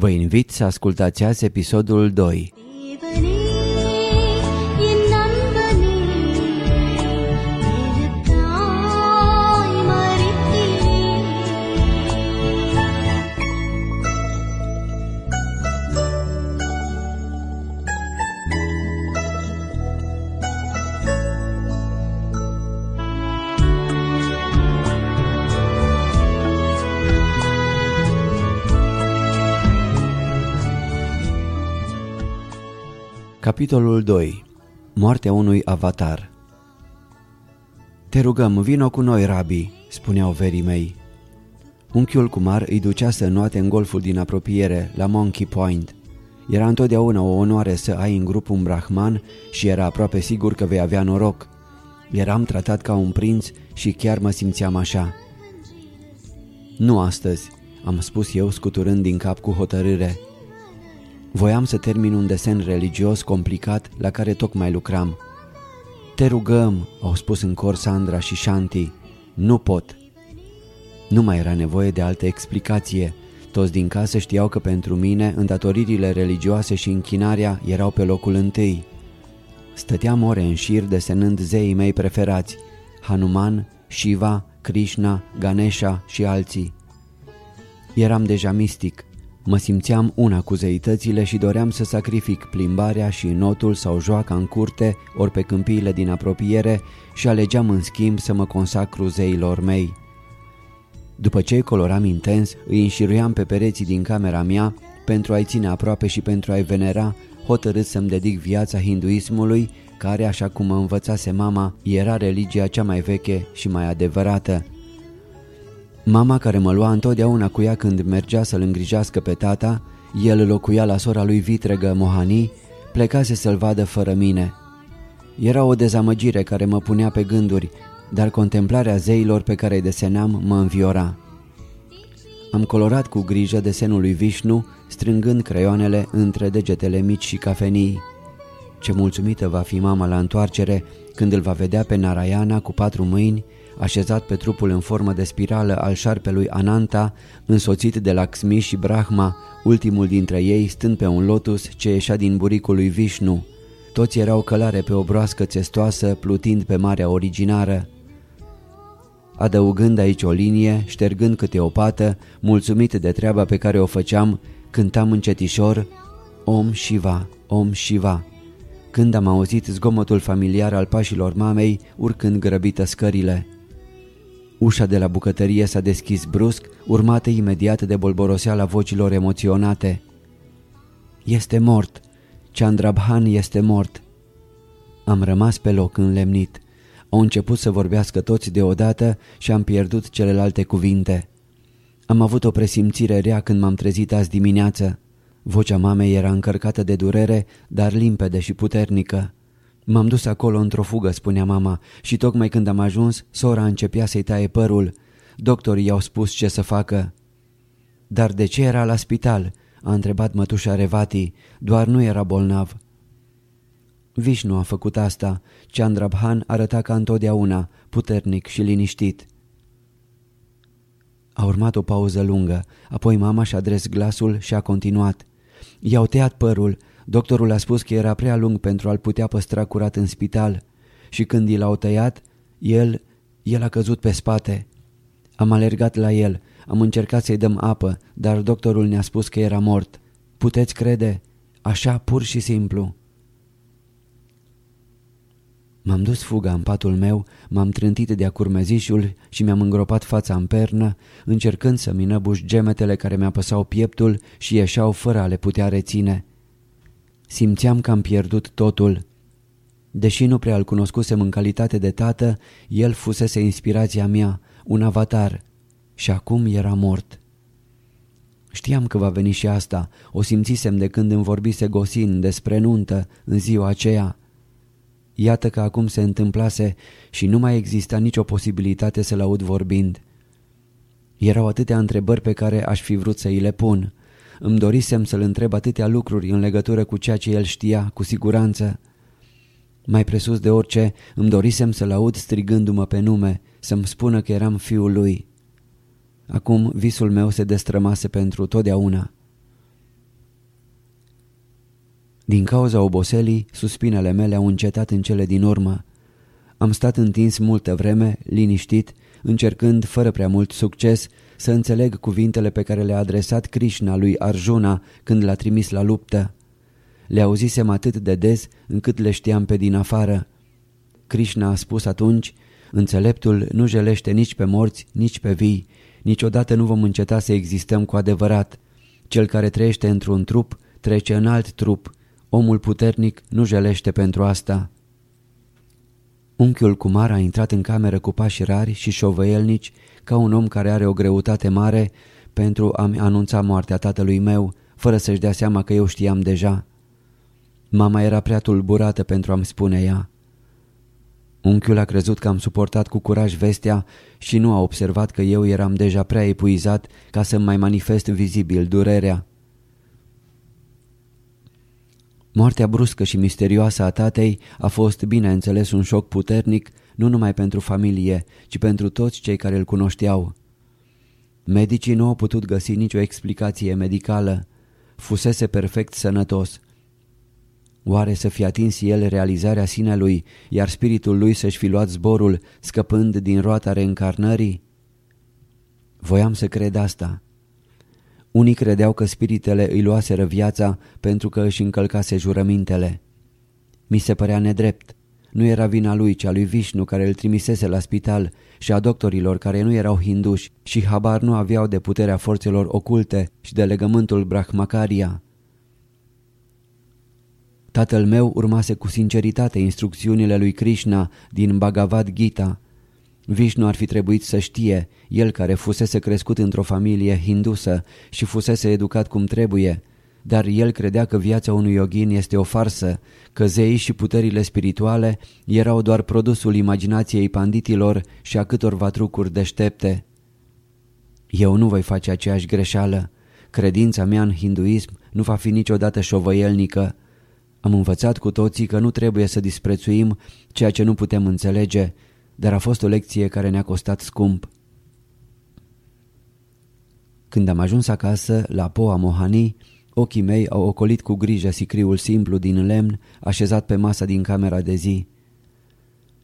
Vă invit să ascultați azi episodul 2. Capitolul 2 Moartea unui avatar Te rugăm, vino cu noi, Rabi, spuneau verii mei. Unchiul Kumar îi ducea să înoate în golful din apropiere, la Monkey Point. Era întotdeauna o onoare să ai în grup un brahman și era aproape sigur că vei avea noroc. Eram tratat ca un prinț și chiar mă simțeam așa. Nu astăzi, am spus eu scuturând din cap cu hotărâre. Voiam să termin un desen religios complicat la care tocmai lucram. Te rugăm, au spus în cor Sandra și Shanti. Nu pot. Nu mai era nevoie de altă explicație. Toți din casă știau că pentru mine îndatoririle religioase și închinarea erau pe locul întâi. Stăteam ore în șir desenând zeii mei preferați, Hanuman, Shiva, Krishna, Ganesha și alții. Eram deja mistic, Mă simțeam una cu zeitățile și doream să sacrific plimbarea și notul sau joaca în curte ori pe câmpiile din apropiere și alegeam în schimb să mă consacru zeilor mei. După ce coloram intens, îi înșiruiam pe pereții din camera mea pentru a-i ține aproape și pentru a-i venera, hotărât să-mi dedic viața hinduismului, care, așa cum mă învățase mama, era religia cea mai veche și mai adevărată. Mama care mă lua întotdeauna cu ea când mergea să-l îngrijească pe tata, el locuia la sora lui vitregă Mohani, plecase să-l vadă fără mine. Era o dezamăgire care mă punea pe gânduri, dar contemplarea zeilor pe care îi desenam mă înviora. Am colorat cu grijă desenul lui Vishnu, strângând creioanele între degetele mici și cafenii. Ce mulțumită va fi mama la întoarcere când îl va vedea pe Narayana cu patru mâini așezat pe trupul în formă de spirală al șarpelui Ananta, însoțit de Lakshmi și Brahma, ultimul dintre ei stând pe un lotus ce ieșea din buricul lui Vishnu. Toți erau călare pe o broască țestoasă, plutind pe marea originară. Adăugând aici o linie, ștergând câte o pată, mulțumit de treaba pe care o făceam, cântam încetișor Om Shiva, Om Shiva. Când am auzit zgomotul familiar al pașilor mamei, urcând grăbită scările. Ușa de la bucătărie s-a deschis brusc, urmată imediat de bolboroseala vocilor emoționate. Este mort! Chandrabhan este mort! Am rămas pe loc înlemnit. Au început să vorbească toți deodată și am pierdut celelalte cuvinte. Am avut o presimțire rea când m-am trezit azi dimineață. Vocea mamei era încărcată de durere, dar limpede și puternică. M-am dus acolo într-o fugă, spunea mama, și tocmai când am ajuns, sora începea să-i taie părul. doctorii i-au spus ce să facă. Dar de ce era la spital? A întrebat mătușa Revati, doar nu era bolnav. Vișnu a făcut asta. Chandrabhan arăta ca întotdeauna, puternic și liniștit. A urmat o pauză lungă, apoi mama și-a adres glasul și a continuat. I-au tăiat părul, doctorul a spus că era prea lung pentru a-l putea păstra curat în spital și când i l-au tăiat, el, el a căzut pe spate. Am alergat la el, am încercat să-i dăm apă, dar doctorul ne-a spus că era mort. Puteți crede? Așa pur și simplu. M-am dus fuga în patul meu, m-am trântit de-a curmezișul și mi-am îngropat fața în pernă, încercând să-mi năbuș gemetele care mi-apăsau pieptul și ieșeau fără a le putea reține. Simțeam că am pierdut totul. Deși nu prea îl cunoscusem în calitate de tată, el fusese inspirația mea, un avatar, și acum era mort. Știam că va veni și asta, o simțisem de când îmi vorbise Gosin despre nuntă în ziua aceea. Iată că acum se întâmplase și nu mai exista nicio posibilitate să-l aud vorbind. Erau atâtea întrebări pe care aș fi vrut să îi le pun. Îmi dorisem să-l întreb atâtea lucruri în legătură cu ceea ce el știa, cu siguranță. Mai presus de orice, îmi dorisem să-l aud strigându-mă pe nume, să-mi spună că eram fiul lui. Acum visul meu se destrămase pentru totdeauna. Din cauza oboselii, suspinele mele au încetat în cele din urmă. Am stat întins multă vreme, liniștit, încercând, fără prea mult succes, să înțeleg cuvintele pe care le-a adresat Krishna lui Arjuna când l-a trimis la luptă. Le auzisem atât de des încât le știam pe din afară. Krishna a spus atunci, înțeleptul nu jelește nici pe morți, nici pe vii, niciodată nu vom înceta să existăm cu adevărat. Cel care trăiește într-un trup trece în alt trup Omul puternic nu jelește pentru asta. Unchiul Kumar a intrat în cameră cu pași rari și șovăielnici ca un om care are o greutate mare pentru a-mi anunța moartea tatălui meu, fără să-și dea seama că eu știam deja. Mama era prea tulburată pentru a-mi spune ea. Unchiul a crezut că am suportat cu curaj vestea și nu a observat că eu eram deja prea epuizat ca să mai manifest vizibil durerea. Moartea bruscă și misterioasă a tatei a fost, bineînțeles, un șoc puternic, nu numai pentru familie, ci pentru toți cei care îl cunoșteau. Medicii nu au putut găsi nicio explicație medicală. Fusese perfect sănătos. Oare să fi atins el realizarea sinelui, iar spiritul lui să-și fi luat zborul, scăpând din roata reîncarnării? Voiam să cred asta. Unii credeau că spiritele îi luaseră viața pentru că își încălcase jurămintele. Mi se părea nedrept. Nu era vina lui, ci a lui Vishnu care îl trimisese la spital și a doctorilor care nu erau hinduși și habar nu aveau de puterea forțelor oculte și de legământul Brahmacaria. Tatăl meu urmase cu sinceritate instrucțiunile lui Krishna din Bhagavad Gita Vishnu ar fi trebuit să știe, el care fusese crescut într-o familie hindusă și fusese educat cum trebuie, dar el credea că viața unui yogin este o farsă, că zeii și puterile spirituale erau doar produsul imaginației panditilor și a câtorva trucuri deștepte. Eu nu voi face aceeași greșeală. Credința mea în hinduism nu va fi niciodată șovăielnică. Am învățat cu toții că nu trebuie să disprețuim ceea ce nu putem înțelege, dar a fost o lecție care ne-a costat scump. Când am ajuns acasă, la Poa Mohani, ochii mei au ocolit cu grijă sicriul simplu din lemn așezat pe masa din camera de zi.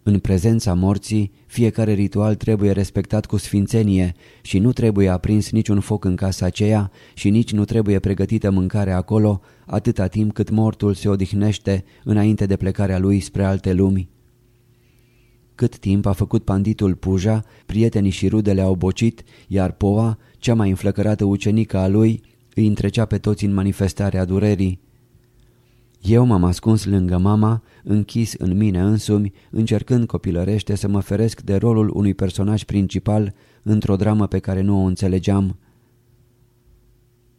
În prezența morții, fiecare ritual trebuie respectat cu sfințenie și nu trebuie aprins niciun foc în casa aceea și nici nu trebuie pregătită mâncare acolo atâta timp cât mortul se odihnește înainte de plecarea lui spre alte lumi. Cât timp a făcut panditul Puja, prietenii și rudele au bocit, iar Poa, cea mai înflăcărată ucenică a lui, îi întrecea pe toți în manifestarea durerii. Eu m-am ascuns lângă mama, închis în mine însumi, încercând copilărește să mă feresc de rolul unui personaj principal într-o dramă pe care nu o înțelegeam.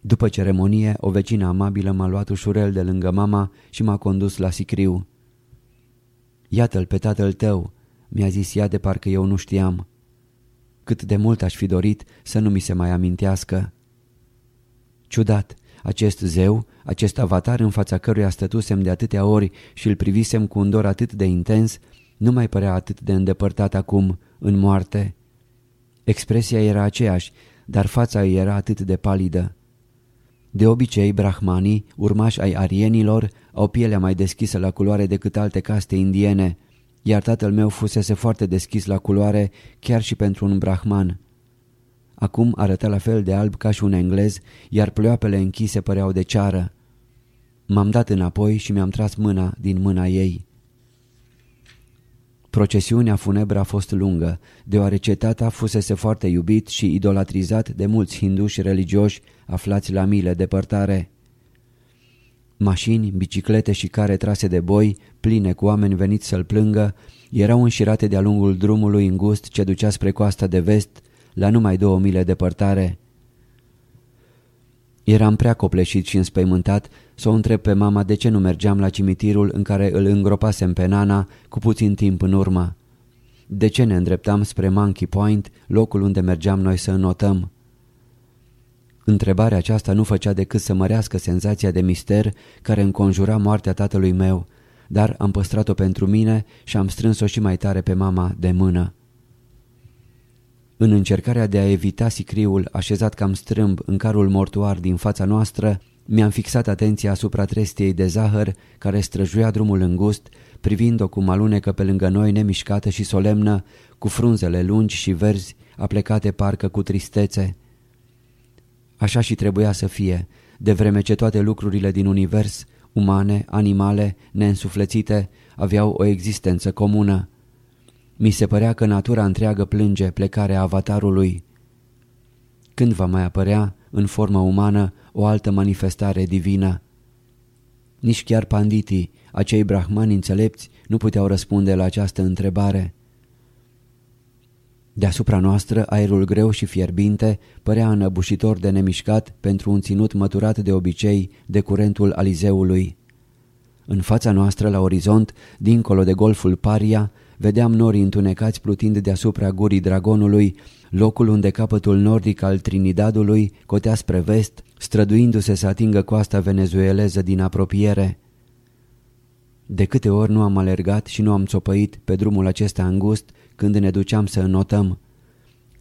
După ceremonie, o vecină amabilă m-a luat ușurel de lângă mama și m-a condus la sicriu. Iată-l pe tatăl tău, mi-a zis ea de parcă eu nu știam. cât de mult aș fi dorit să nu mi se mai amintească. Ciudat, acest zeu, acest avatar în fața căruia stătusem de atâtea ori și îl privisem cu un dor atât de intens, nu mai părea atât de îndepărtat acum, în moarte. Expresia era aceeași, dar fața ei era atât de palidă. De obicei, brahmanii, urmași ai arienilor, au pielea mai deschisă la culoare decât alte caste indiene, iar tatăl meu fusese foarte deschis la culoare chiar și pentru un brahman. Acum arăta la fel de alb ca și un englez, iar ploapele închise păreau de ceară. M-am dat înapoi și mi-am tras mâna din mâna ei. Procesiunea funebră a fost lungă, deoarece tata fusese foarte iubit și idolatrizat de mulți hinduși religioși aflați la mile depărtare. Mașini, biciclete și care trase de boi, pline cu oameni veniți să-l plângă, erau înșirate de-a lungul drumului îngust ce ducea spre coasta de vest, la numai două mile depărtare. Eram prea copleșit și înspăimântat să o întreb pe mama de ce nu mergeam la cimitirul în care îl îngropasem pe Nana cu puțin timp în urmă. De ce ne îndreptam spre Monkey Point, locul unde mergeam noi să înotăm? Întrebarea aceasta nu făcea decât să mărească senzația de mister care înconjura moartea tatălui meu, dar am păstrat-o pentru mine și am strâns-o și mai tare pe mama de mână. În încercarea de a evita sicriul așezat cam strâmb în carul mortuar din fața noastră, mi-am fixat atenția asupra trestiei de zahăr care străjuia drumul îngust, privind-o cum alunecă pe lângă noi nemișcată și solemnă, cu frunzele lungi și verzi, aplecate parcă cu tristețe. Așa și trebuia să fie, de vreme ce toate lucrurile din univers, umane, animale, neînsuflețite, aveau o existență comună. Mi se părea că natura întreagă plânge plecarea avatarului. Când va mai apărea, în formă umană, o altă manifestare divină? Nici chiar panditii, acei brahmani înțelepți, nu puteau răspunde la această întrebare. Deasupra noastră, aerul greu și fierbinte părea înăbușitor de nemișcat pentru un ținut măturat de obicei de curentul alizeului. În fața noastră, la orizont, dincolo de golful Paria, vedeam norii întunecați plutind deasupra gurii dragonului, locul unde capătul nordic al Trinidadului cotea spre vest, străduindu-se să atingă coasta venezueleză din apropiere. De câte ori nu am alergat și nu am țopăit pe drumul acesta îngust când ne duceam să înotăm.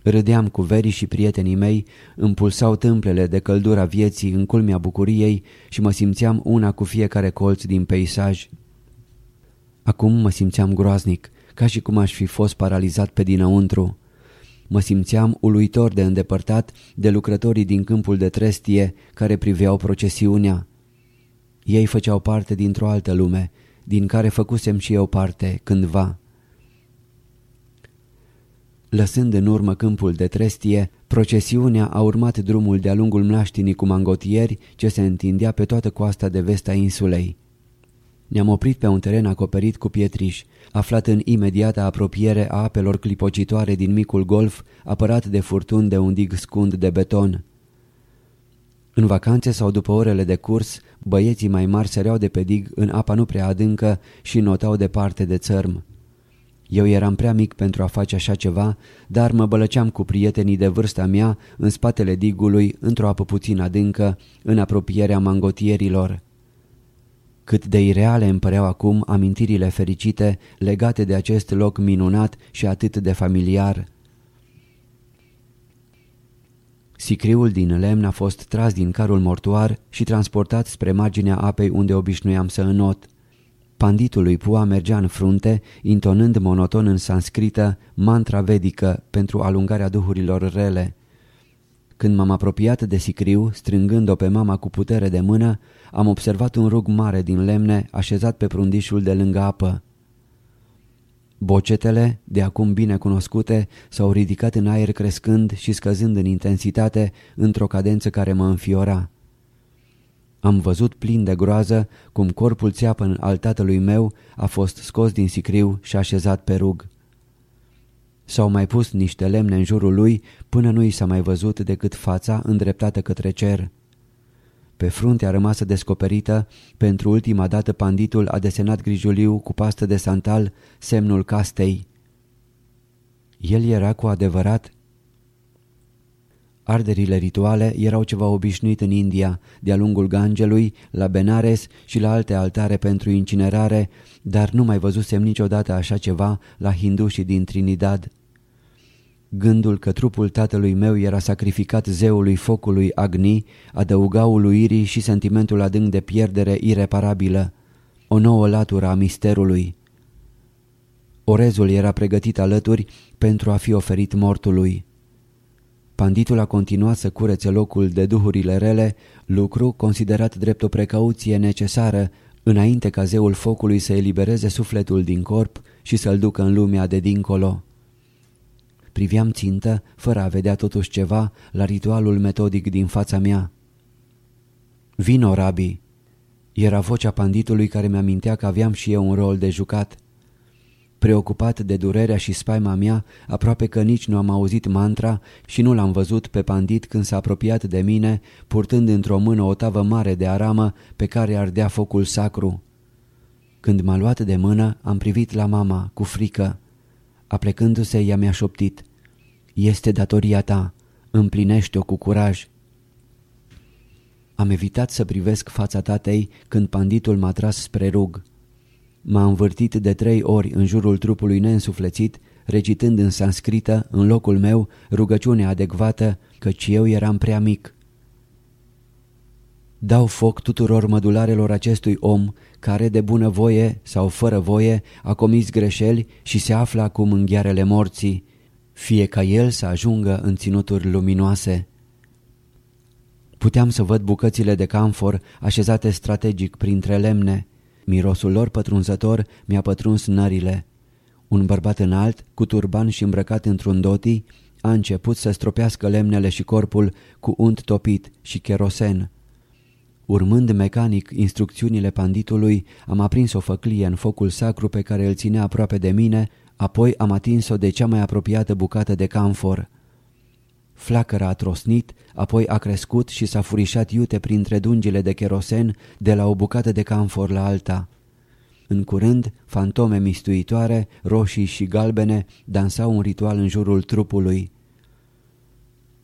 Râdeam cu verii și prietenii mei, îmi pulsau tâmplele de căldura vieții în culmea bucuriei și mă simțeam una cu fiecare colț din peisaj. Acum mă simțeam groaznic, ca și cum aș fi fost paralizat pe dinăuntru. Mă simțeam uluitor de îndepărtat de lucrătorii din câmpul de trestie care priveau procesiunea. Ei făceau parte dintr-o altă lume, din care făcusem și eu parte cândva. Lăsând în urmă câmpul de trestie, procesiunea a urmat drumul de-a lungul mlaștinii cu mangotieri ce se întindea pe toată coasta de vest a insulei. Ne-am oprit pe un teren acoperit cu pietriș, aflat în imediată apropiere a apelor clipocitoare din micul golf, apărat de furtuni de un dig scund de beton. În vacanțe sau după orele de curs, băieții mai mari săreau de pe dig în apa nu prea adâncă și notau departe de țărm. Eu eram prea mic pentru a face așa ceva, dar mă bălăceam cu prietenii de vârsta mea în spatele digului, într-o apă puțin adâncă, în apropierea mangotierilor. Cât de ireale îmi păreau acum amintirile fericite legate de acest loc minunat și atât de familiar. Sicriul din lemn a fost tras din carul mortuar și transportat spre marginea apei unde obișnuiam să înot. Panditul lui Pua mergea în frunte, intonând monoton în sanscrită mantra vedică pentru alungarea duhurilor rele. Când m-am apropiat de sicriu, strângând-o pe mama cu putere de mână, am observat un rug mare din lemne așezat pe prundișul de lângă apă. Bocetele, de acum bine cunoscute, s-au ridicat în aer crescând și scăzând în intensitate într-o cadență care mă înfiora. Am văzut plin de groază cum corpul țeapăn al tatălui meu a fost scos din sicriu și așezat pe rug. S-au mai pus niște lemne în jurul lui până nu i s-a mai văzut decât fața îndreptată către cer. Pe fruntea rămasă descoperită, pentru ultima dată panditul a desenat grijuliu cu pastă de santal semnul castei. El era cu adevărat Arderile rituale erau ceva obișnuit în India, de-a lungul Gangelui, la Benares și la alte altare pentru incinerare, dar nu mai văzusem niciodată așa ceva la hindușii din Trinidad. Gândul că trupul tatălui meu era sacrificat zeului focului Agni adăuga uluirii și sentimentul adânc de pierdere ireparabilă, o nouă latură a misterului. Orezul era pregătit alături pentru a fi oferit mortului. Panditul a continuat să curețe locul de duhurile rele, lucru considerat drept o precauție necesară înainte ca zeul focului să elibereze sufletul din corp și să-l ducă în lumea de dincolo. Priveam țintă, fără a vedea totuși ceva, la ritualul metodic din fața mea. Vino, Rabi! Era vocea panditului care mi-amintea că aveam și eu un rol de jucat. Preocupat de durerea și spaima mea, aproape că nici nu am auzit mantra și nu l-am văzut pe pandit când s-a apropiat de mine, purtând într-o mână o tavă mare de aramă pe care ardea focul sacru. Când m-a luat de mână, am privit la mama, cu frică. Aplecându-se, ea mi-a șoptit. Este datoria ta, împlinește-o cu curaj. Am evitat să privesc fața tatei când panditul m-a tras spre rug. M-a învârtit de trei ori în jurul trupului neînsuflețit, recitând în sanscrită, în locul meu, rugăciunea adecvată, căci eu eram prea mic. Dau foc tuturor mădularelor acestui om care de bună voie sau fără voie a comis greșeli și se află acum în ghearele morții, fie ca el să ajungă în ținuturi luminoase. Puteam să văd bucățile de camfor așezate strategic printre lemne. Mirosul lor pătrunzător mi-a pătruns nările. Un bărbat înalt, cu turban și îmbrăcat într-un doti, a început să stropească lemnele și corpul cu unt topit și kerosen. Urmând mecanic instrucțiunile panditului, am aprins o făclie în focul sacru pe care îl ținea aproape de mine, apoi am atins-o de cea mai apropiată bucată de camfor. Flacăra a trosnit, apoi a crescut și s-a furișat iute printre dungile de kerosen de la o bucată de camfor la alta. În curând, fantome mistuitoare, roșii și galbene, dansau un ritual în jurul trupului.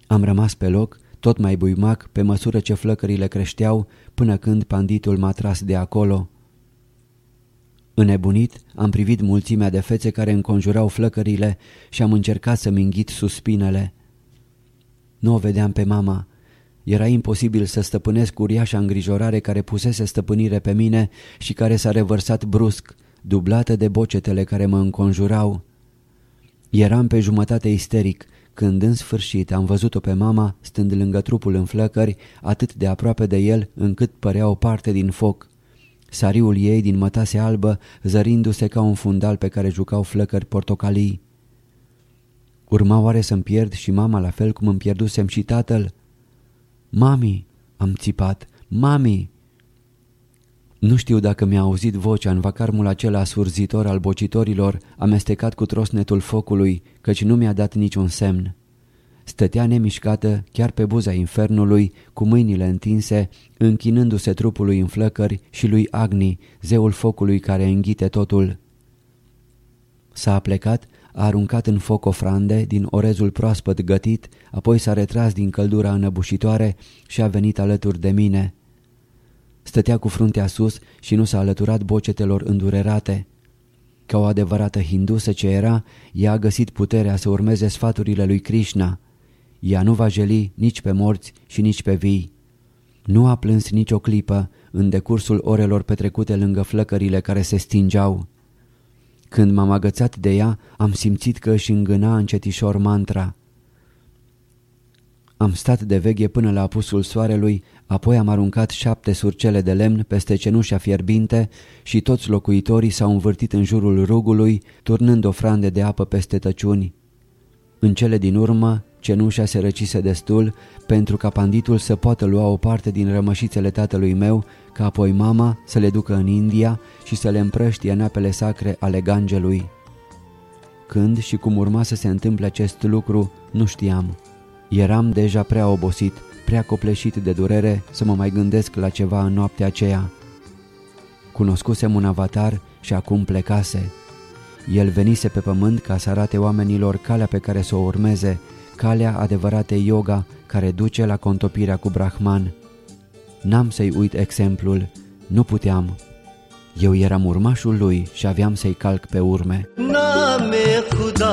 Am rămas pe loc, tot mai buimac, pe măsură ce flăcările creșteau, până când panditul m-a tras de acolo. Înnebunit, am privit mulțimea de fețe care înconjurau flăcările și am încercat să-mi înghit suspinele. Nu o vedeam pe mama. Era imposibil să stăpânesc uriașa îngrijorare care pusese stăpânire pe mine și care s-a revărsat brusc, dublată de bocetele care mă înconjurau. Eram pe jumătate isteric, când în sfârșit am văzut-o pe mama stând lângă trupul în flăcări, atât de aproape de el încât părea o parte din foc. Sariul ei din mătase albă zărindu-se ca un fundal pe care jucau flăcări portocalii. Urma oare să-mi pierd și mama la fel cum îmi pierdusem și tatăl? Mami, am țipat, mami! Nu știu dacă mi-a auzit vocea în vacarmul acela surzitor al bocitorilor, amestecat cu trosnetul focului, căci nu mi-a dat niciun semn. Stătea nemișcată, chiar pe buza infernului, cu mâinile întinse, închinându-se trupului în flăcări și lui Agni, zeul focului care înghite totul. S-a plecat, a aruncat în foc ofrande din orezul proaspăt gătit, apoi s-a retras din căldura înăbușitoare și a venit alături de mine. Stătea cu fruntea sus și nu s-a alăturat bocetelor îndurerate. Ca o adevărată hindusă ce era, ea a găsit puterea să urmeze sfaturile lui Krishna. Ea nu va jeli nici pe morți și nici pe vii. Nu a plâns nicio clipă în decursul orelor petrecute lângă flăcările care se stingeau. Când m-am agățat de ea, am simțit că își îngâna încetișor mantra. Am stat de veghe până la apusul soarelui, apoi am aruncat șapte surcele de lemn peste cenușa fierbinte și toți locuitorii s-au învârtit în jurul rugului, turnând ofrande de apă peste tăciuni. În cele din urmă, cenușa se răcise destul pentru ca panditul să poată lua o parte din rămășițele tatălui meu, ca apoi mama să le ducă în India și să le împrăștie în apele sacre ale gangelui. Când și cum urma să se întâmple acest lucru, nu știam. Eram deja prea obosit, prea copleșit de durere să mă mai gândesc la ceva în noaptea aceea. Cunoscusem un avatar și acum plecase. El venise pe pământ ca să arate oamenilor calea pe care să o urmeze, calea adevăratei yoga care duce la contopirea cu Brahman. N-am să-i uit exemplul, nu puteam. Eu eram urmașul lui și aveam să-i calc pe urme. Name Khuda,